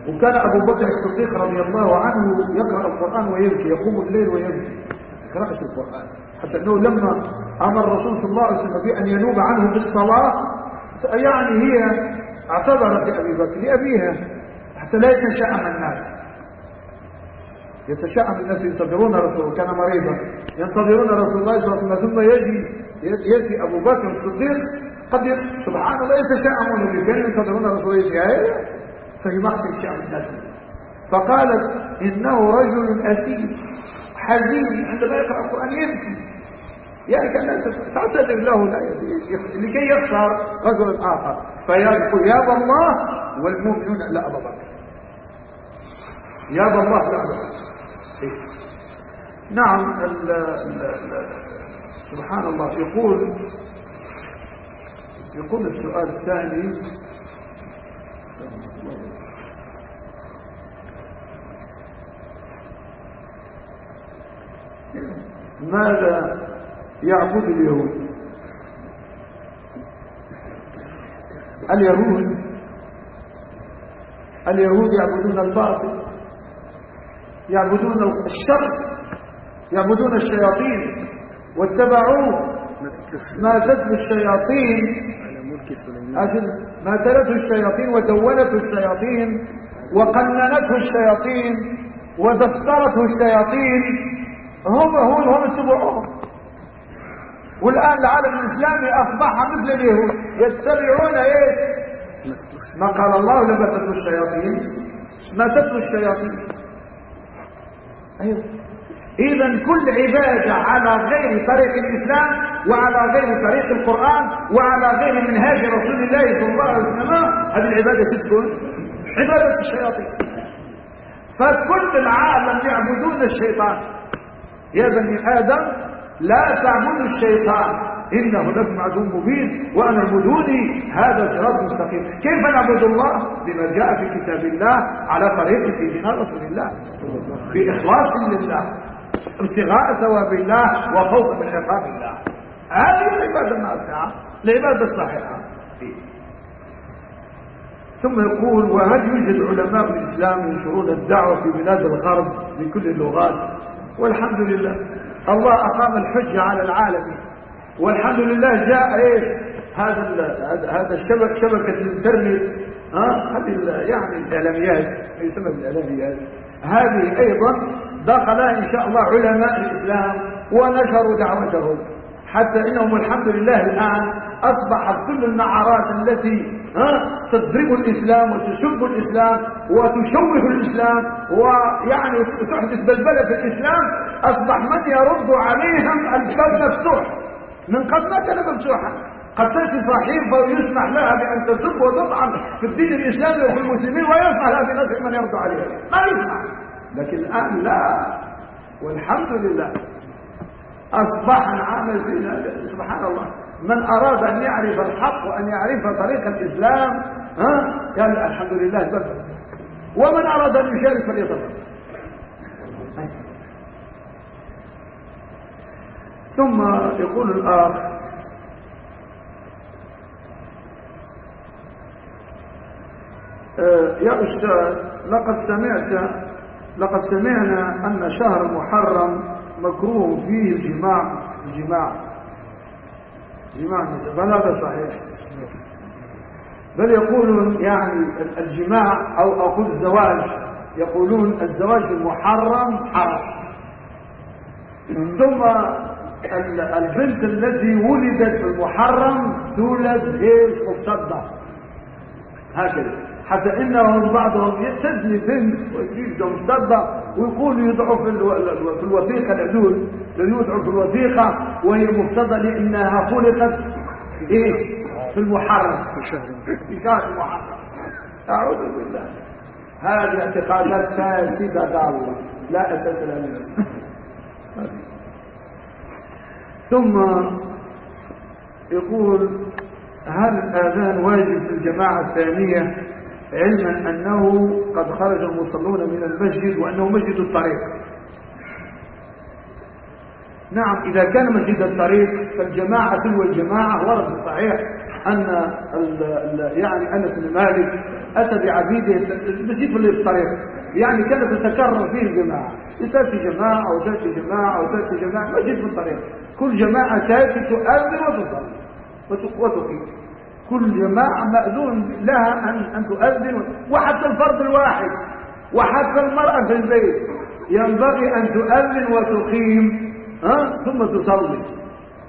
وكان أبو بكر الصديق رضي الله عنه يقرأ القرآن ويبكي يقوم الليل ويبكي. قراءة القرآن. حتى أنه لما أمر الرسول صلى الله عليه وسلم بأن ينوب عنه بالصلاة يعني هي اعتذرت لأبي بكر لأبيها حتى لا يتشاءم الناس. يتشاءم الناس ينتظرون رسول كان مريضا. ينتظرون رسول الله صلى الله عليه وسلم ثم يجي يأتي أبو بكر الصديق قد سبحان الله يتشاءمون به كانوا ينتظرون رسول الله فهي محسن شعب الناس. فقالت إنه رجل أسير حزين عندما يقرأ القرآن يبكي. يعني كأن تعتذر له لكي يختار رجلا آخر. فيقول يا الله والمؤمنون لا أبا بكر. يا الله لا أبا بكر. إيه؟ نعم ال ال ال سبحان الله. يقول يقول السؤال الثاني. ماذا يعبد اليهود. اليهود اليهود يعبدون الباطل يعبدون الشر يعبدون الشياطين واتبعوا ما تتلو الشياطين. ما تلته الشياطين ودونته الشياطين وقننته الشياطين ودسترته الشياطين. هم هم هم اتبعوهم والآن العالم الإسلامي أصبح مثل اليهود. يتبعون إيش؟ ما قال الله لما تتلو الشياطين. ما تتلو الشياطين. أيوه. إذا كل عبادة على غير طريق الإسلام وعلى غير طريق القرآن وعلى غير منهاج رسول الله صلى الله عليه وسلم هذه العبادة ستكون عبادة الشياطين. فكل العالم يعبدون الشيطان. يا بني آدم لا تعبدوا الشيطان. إنه لكم عدو مبين وأن اعبدوني. هذا صراط مستقيم. كيف نعبد الله؟ بما جاء في كتاب الله على طريق سيدنا رسول الله. بإخلاص لله ابتغاء ثواب الله وخوف من عقاب الله. هذه العبادة الناصعة العبادة الصحيحة. ثم يقول وهل يوجد علماء الإسلام ينشرون الدعوة في بلاد الغرب بكل اللغات؟ والحمد لله. الله أقام الحجة على العالم. والحمد لله جاء إيش؟ هذا هذا الشبك شبكة الإنترنت ها؟ هذه يعني الإعلاميات يسمى بالإعلاميات. هذه أيضا دخل إن شاء الله علماء الإسلام ونشروا دعوتهم. حتى إنهم الحمد لله الآن أصبحت كل النعرات التي تضرب الإسلام وتسب الإسلام وتشوه الإسلام ويعني تحدث بلبلة في الإسلام أصبح من يرد عليهم الباب مفتوح؟ من قبل ما كان مفتوحا قد تأتي صحيفة ويسمح لها بأن تسب وتطعن في الدين الإسلامي وفي المسلمين ويسمح لها بنسل من يرد عليها. ما يسمح لكن الآن لا. والحمد لله. أصبح عام سبحان الله. من أراد أن يعرف الحق وأن يعرف طريق الإسلام ها؟ قال الحمد لله. بل ومن أراد أن يشارك فليتفضل ثم يقول الآخ آه، يا أستاذ لقد سمعت لقد سمعنا أن شهر محرم مكروه فيه الجماع الجماع جماع بل هذا صحيح؟ بل يقولون يعني الجماع أو أقول الزواج يقولون الزواج المحرم حرام. ثم البنت التي ولدت في المحرم تولد إيش؟ مفتضة هكذا. حتى إنهم بعضهم تزني بنت ويجيب مفتضة ويقول يدعو في الوثيقة العدول الذي يدعو في الوثيقة وهي مفتضة لأنها خلقت إيه في المحرم. في شهر المحرم. أعوذ بالله. هذه اعتقادات فاسدة ضالة لا أساس لها. من ثم يقول هل الآذان واجب في الجماعة الثانية علما أنه قد خرج المصلون من المسجد وأنه مسجد الطريق؟ نعم إذا كان مسجد الطريق فالجماعة تلو الجماعة ورد الصحيح أن يعني أنس بن مالك أتى بعبيده المسجد في الطريق. يعني كانت تتكرر فيه الجماعة. تأتي جماعة وتأتي جماعة وتأتي جماعة مسجد في الطريق. كل جماعة تأتي تؤذن وتصلي وتقيم. كل جماعة مأذون لها أن, أن تؤذن وحتى الفرد الواحد وحتى المرأة في البيت ينبغي أن تؤذن وتقيم ها؟ ثم تصلي.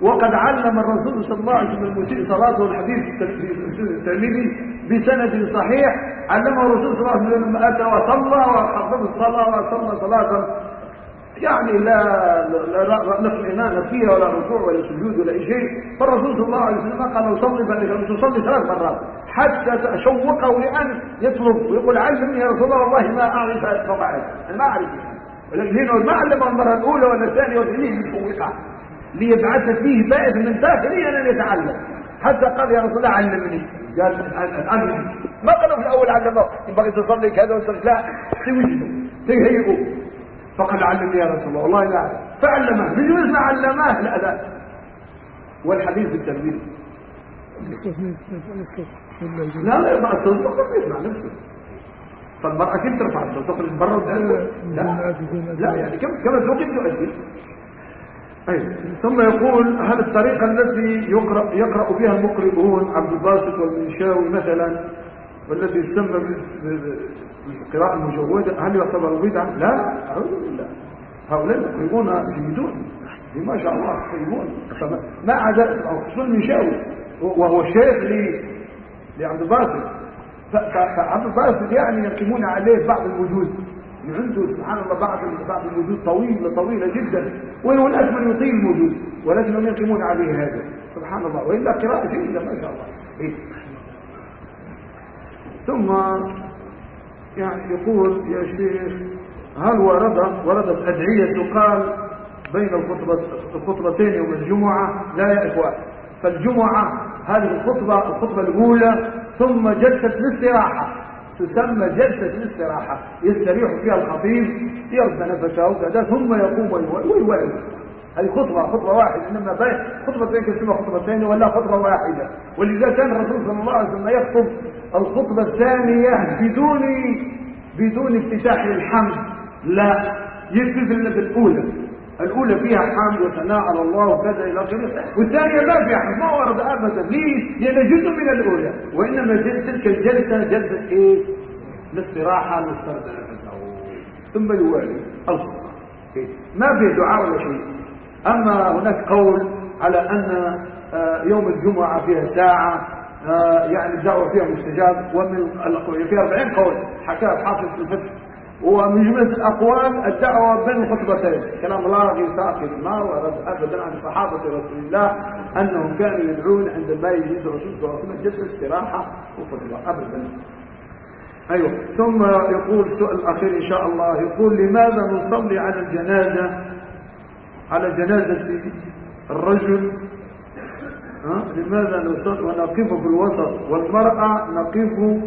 وقد علم الرسول صلى الله عليه وسلم المسيء صلاته الحديث الترمذي بسند صحيح. علمه الرسول صلى الله عليه وسلم أتى وصلى وخفض الصلاة وصلى صلاة يعني لا لا نطمئنان فيها ولا ركوع ولا سجود ولا شيء. فالرسول صلى الله عليه وسلم قال صلي فإنك تصلي ثلاث مرات حتى شوقه لأن يطلب ويقول علمني يا رسول الله والله ما أعرف فقعت أنا ما أعرف. ولكن ما علمه المرة الأولى ولا الثانية والثانية يشوقها ليبعث فيه بائس من داخليا أن يتعلم. حتى قال يا رسول الله علمني. قال الآن ما قالوا في الأول علمه. ينبغي تصلي كذا وصلي. لا. توجده تهيئه. فقد علمني يا رسول الله. والله لا. فعلمه. بجوز ما علماه لا لا. والحديث التنبيه لا لا يرفع الصوت فقط يسمع نفسه. فالمرأة كيف ترفع الصوت؟ تخرج برا؟ لا لا يعني كم كما توقف تؤدي أي. ثم يقول هل الطريقة التي يقرأ, يقرأ بها المقرئون عبد الباسط والمنشاوي مثلا والتي تسمى القراءة المجودة هل يعتبر بدعة؟ لا أعوذ بالله. هؤلاء المقرئون جيدون ما شاء الله طيبون ما عدا خصوصا المنشاوي وهو شيخ لعبد الباسط. فعبد الباسط يعني يقيمون عليه بعض الوجود. عنده سبحان الله بعض بعض الوجود طويلة طويلة جدا. وهو الناس من يطيل الوجود ولكنهم يقيمون عليه هذا. سبحان الله. وإلا قراءة جيدة ما شاء الله. إيه؟ ثم يعني يقول يا شيخ هل ورد وردت أدعية تقال بين الخطبتين يوم الجمعة؟ لا يا إخوان. فالجمعة هذه الخطبة الخطبة الأولى ثم جلسة الاستراحة. تسمى جلسة الاستراحة. يستريح فيها الخطيب يرد نفسه كذا ثم يقوم ويوعد. هذه خطبة خطبة واحدة إنما خطبتين كسمة خطبتين ولا خطبة واحدة. ولذا كان الرسول صلى الله عليه وسلم يخطب الخطبة الثانية بدون بدون افتتاح للحمد. لا يكفي في الأولى. الأولى فيها حمد وثناء على الله وكذا إلى آخره. والثانية ما فيها حمد ما ورد أبدا. ليش؟ لأن جزء من الأولى. وإنما تلك الجلسة جلسة إيش؟ الاستراحة للسرد ثم يوالي الخطبة. ما في دعاء ولا شيء. أما هناك قول على أن آه، يوم الجمعة فيها ساعة. يعني الدعوة فيها مستجاب ومن فيها 40 قول حكاه حافظ في الفتح ومن جملة الأقوال الدعوة بين الخطبتين كلام لاغي ساقط ما ورد أبدا عن صحابة رسول الله أنهم كانوا يدعون عندما يجلس الرسول صلى الله عليه وسلم جلسة استراحة وخطبة أبدا. أيوة. ثم يقول السؤال الأخير إن شاء الله يقول لماذا نصلي على الجنازة؟ على جنازة الرجل؟ لماذا ونقف في الوسط؟ والمرأة نقف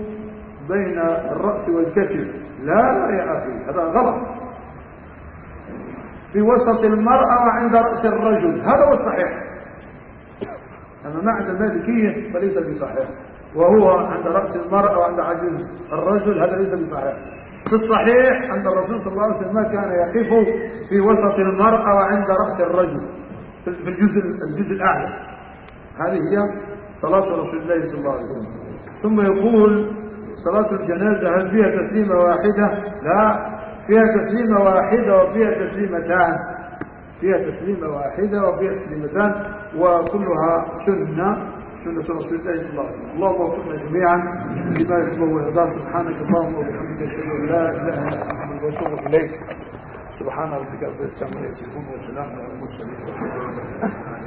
بين الرأس والكتف. لا يا أخي هذا غلط. في وسط المرأة وعند رأس الرجل هذا هو الصحيح. أما معنى المالكية فليس بصحيح. وهو عند رأس المرأة وعند عجز الرجل هذا ليس بصحيح. في الصحيح عند الرسول صلى الله عليه وسلم كان يقف في وسط المرأة وعند رأس الرجل في الجزء الجزء الأعلى. هذه هي صلاة رسول الله صلى الله عليه وسلم. ثم يقول صلاة الجنازة هل فيها تسليمة واحدة؟ لا. فيها تسليمة واحدة وفيها تسليمتان. فيها تسليمة واحدة وفيها تسليمتان وكلها سنة سنة رسول الله صلى الله عليه وسلم. اللهم وفقنا جميعا لما يحبه ويرضاه سبحانك اللهم وبحمدك أشهد أن لا إله إلا أنت وأتوب إليك. سبحان ربك رب العزة عما يصفون وسلام على المرسلين.